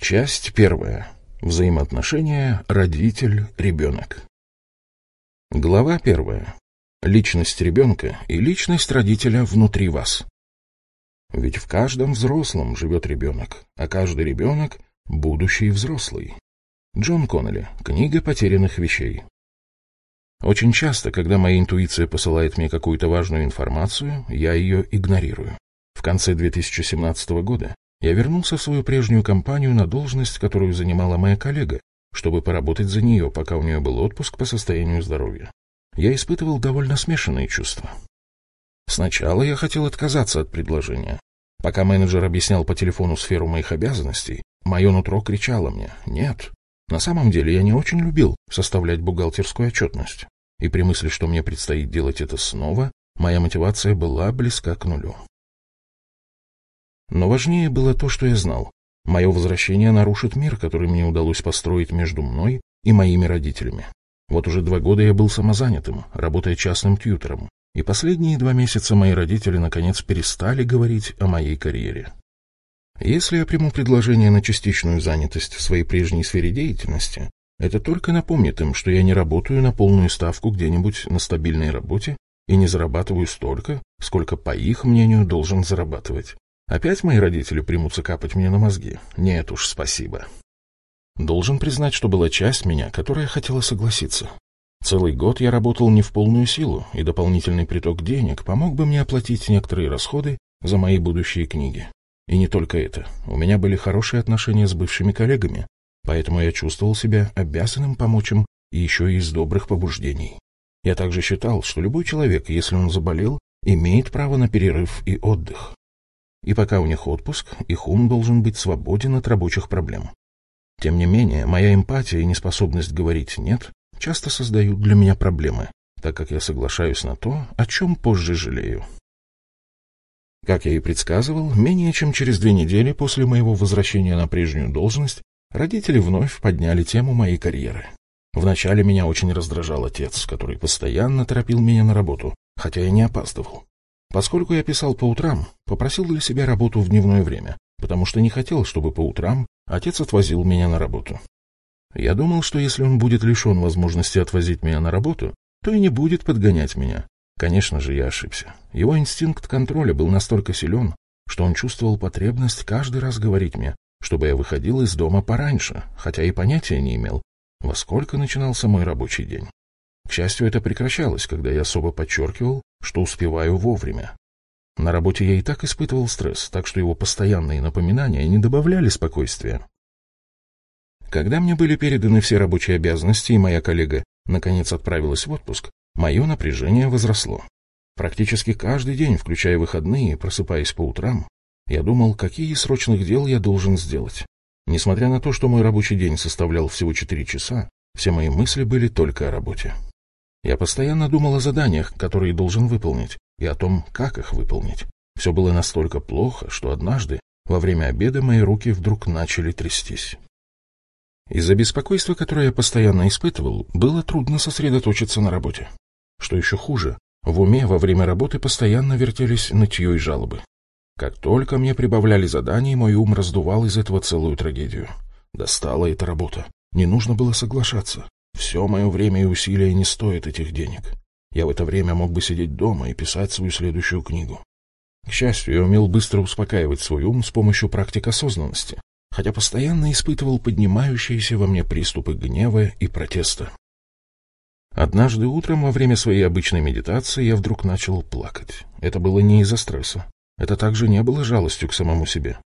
Часть первая. Взаимоотношения родитель-ребенок. Глава первая. Личность ребенка и личность родителя внутри вас. Ведь в каждом взрослом живет ребенок, а каждый ребенок – будущий взрослый. Джон Коннелли. Книга потерянных вещей. Очень часто, когда моя интуиция посылает мне какую-то важную информацию, я ее игнорирую. В конце 2017 года я вернулся в свою прежнюю компанию на должность, которую занимала моя коллега, чтобы поработать за нее, пока у нее был отпуск по состоянию здоровья. Я испытывал довольно смешанные чувства. Сначала я хотел отказаться от предложения. Пока менеджер объяснял по телефону сферу моих обязанностей, мое нутро кричало мне «нет». На самом деле я не очень любил составлять бухгалтерскую отчетность. И при мысли, что мне предстоит делать это снова, моя мотивация была близка к нулю. Но важнее было то, что я знал. Мое возвращение нарушит мир, который мне удалось построить между мной и моими родителями. Вот уже два года я был самозанятым, работая частным тьютером, и последние два месяца мои родители наконец перестали говорить о моей карьере. Если я приму предложение на частичную занятость в своей прежней сфере деятельности, это только напомнит им, что я не работаю на полную ставку где-нибудь на стабильной работе и не зарабатываю столько, сколько, по их мнению, должен зарабатывать. Опять мои родители примутся капать мне на мозги? Нет уж, спасибо. Должен признать, что была часть меня, которая хотела согласиться. Целый год я работал не в полную силу, и дополнительный приток денег помог бы мне оплатить некоторые расходы за мои будущие книги. И не только это. У меня были хорошие отношения с бывшими коллегами, поэтому я чувствовал себя обязанным помочь им и еще и из добрых побуждений. Я также считал, что любой человек, если он заболел, имеет право на перерыв и отдых. И пока у них отпуск, их ум должен быть свободен от рабочих проблем. Тем не менее, моя эмпатия и неспособность говорить «нет» часто создают для меня проблемы, так как я соглашаюсь на то, о чем позже жалею. Как я и предсказывал, менее чем через две недели после моего возвращения на прежнюю должность родители вновь подняли тему моей карьеры. Вначале меня очень раздражал отец, который постоянно торопил меня на работу, хотя я не опаздывал. Поскольку я писал по утрам, попросил для себя работу в дневное время, потому что не хотел, чтобы по утрам отец отвозил меня на работу. Я думал, что если он будет лишен возможности отвозить меня на работу, то и не будет подгонять меня. Конечно же, я ошибся. Его инстинкт контроля был настолько силен, что он чувствовал потребность каждый раз говорить мне, чтобы я выходил из дома пораньше, хотя и понятия не имел, во сколько начинался мой рабочий день. К счастью, это прекращалось, когда я особо подчеркивал, что успеваю вовремя. На работе я и так испытывал стресс, так что его постоянные напоминания не добавляли спокойствия. Когда мне были переданы все рабочие обязанности, и моя коллега наконец отправилась в отпуск, мое напряжение возросло. Практически каждый день, включая выходные, просыпаясь по утрам, я думал, какие срочных дел я должен сделать. Несмотря на то, что мой рабочий день составлял всего четыре часа, все мои мысли были только о работе. Я постоянно думал о заданиях, которые должен выполнить, и о том, как их выполнить. Все было настолько плохо, что однажды, во время обеда, мои руки вдруг начали трястись. Из-за беспокойства, которое я постоянно испытывал, было трудно сосредоточиться на работе. Что еще хуже, в уме во время работы постоянно вертелись нытье и жалобы. Как только мне прибавляли заданий, мой ум раздувал из этого целую трагедию. Достала эта работа. Не нужно было соглашаться. Все мое время и усилия не стоят этих денег. Я в это время мог бы сидеть дома и писать свою следующую книгу. К счастью, я умел быстро успокаивать свой ум с помощью практик осознанности, хотя постоянно испытывал поднимающиеся во мне приступы гнева и протеста. Однажды утром во время своей обычной медитации я вдруг начал плакать. Это было не из-за стресса. Это также не было жалостью к самому себе.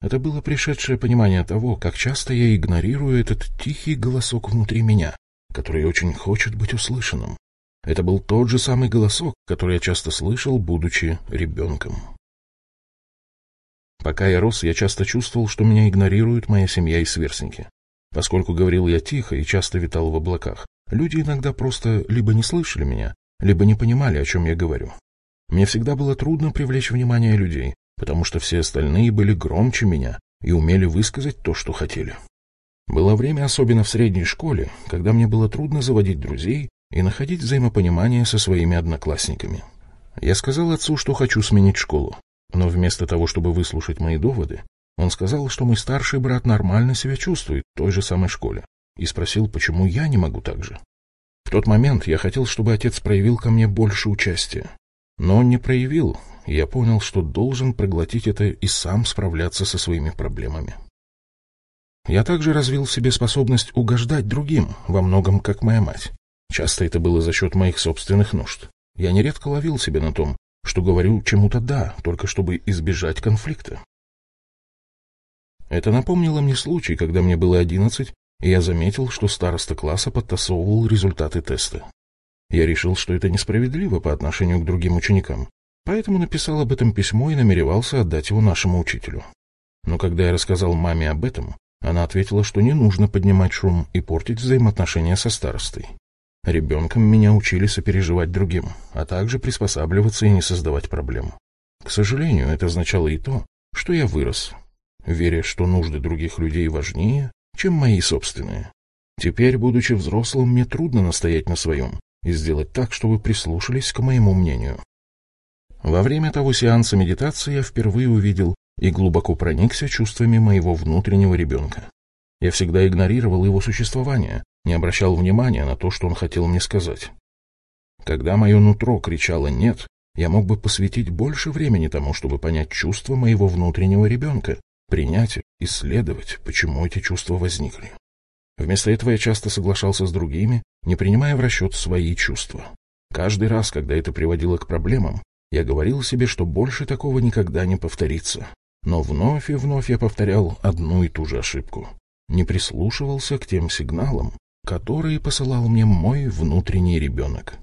Это было пришедшее понимание того, как часто я игнорирую этот тихий голосок внутри меня, который очень хочет быть услышанным. Это был тот же самый голосок, который я часто слышал, будучи ребенком. Пока я рос, я часто чувствовал, что меня игнорируют моя семья и сверстники. Поскольку говорил я тихо и часто витал в облаках, люди иногда просто либо не слышали меня, либо не понимали, о чем я говорю. Мне всегда было трудно привлечь внимание людей, потому что все остальные были громче меня и умели высказать то, что хотели. Было время, особенно в средней школе, когда мне было трудно заводить друзей и находить взаимопонимание со своими одноклассниками. Я сказал отцу, что хочу сменить школу, но вместо того, чтобы выслушать мои доводы, Он сказал, что мой старший брат нормально себя чувствует в той же самой школе, и спросил, почему я не могу так же. В тот момент я хотел, чтобы отец проявил ко мне больше участия. Но он не проявил, и я понял, что должен проглотить это и сам справляться со своими проблемами. Я также развил в себе способность угождать другим, во многом как моя мать. Часто это было за счет моих собственных нужд. Я нередко ловил себя на том, что говорю чему-то «да», только чтобы избежать конфликта. Это напомнило мне случай, когда мне было одиннадцать, и я заметил, что староста класса подтасовывал результаты теста. Я решил, что это несправедливо по отношению к другим ученикам, поэтому написал об этом письмо и намеревался отдать его нашему учителю. Но когда я рассказал маме об этом, она ответила, что не нужно поднимать шум и портить взаимоотношения со старостой. Ребенком меня учили сопереживать другим, а также приспосабливаться и не создавать проблем. К сожалению, это означало и то, что я вырос, веря, что нужды других людей важнее, чем мои собственные. Теперь, будучи взрослым, мне трудно настоять на своем и сделать так, чтобы прислушались к моему мнению. Во время того сеанса медитации я впервые увидел и глубоко проникся чувствами моего внутреннего ребенка. Я всегда игнорировал его существование, не обращал внимания на то, что он хотел мне сказать. Когда мое нутро кричало «нет», я мог бы посвятить больше времени тому, чтобы понять чувства моего внутреннего ребенка, принять, исследовать, почему эти чувства возникли. Вместо этого я часто соглашался с другими, не принимая в расчет свои чувства. Каждый раз, когда это приводило к проблемам, я говорил себе, что больше такого никогда не повторится. Но вновь и вновь я повторял одну и ту же ошибку. Не прислушивался к тем сигналам, которые посылал мне мой внутренний ребенок.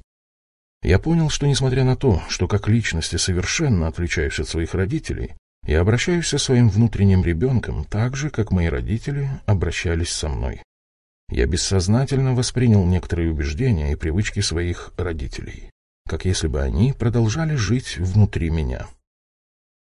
Я понял, что несмотря на то, что как личности совершенно отличаюсь от своих родителей, я обращаюсь со своим внутренним ребенком так же, как мои родители обращались со мной. Я бессознательно воспринял некоторые убеждения и привычки своих родителей, как если бы они продолжали жить внутри меня.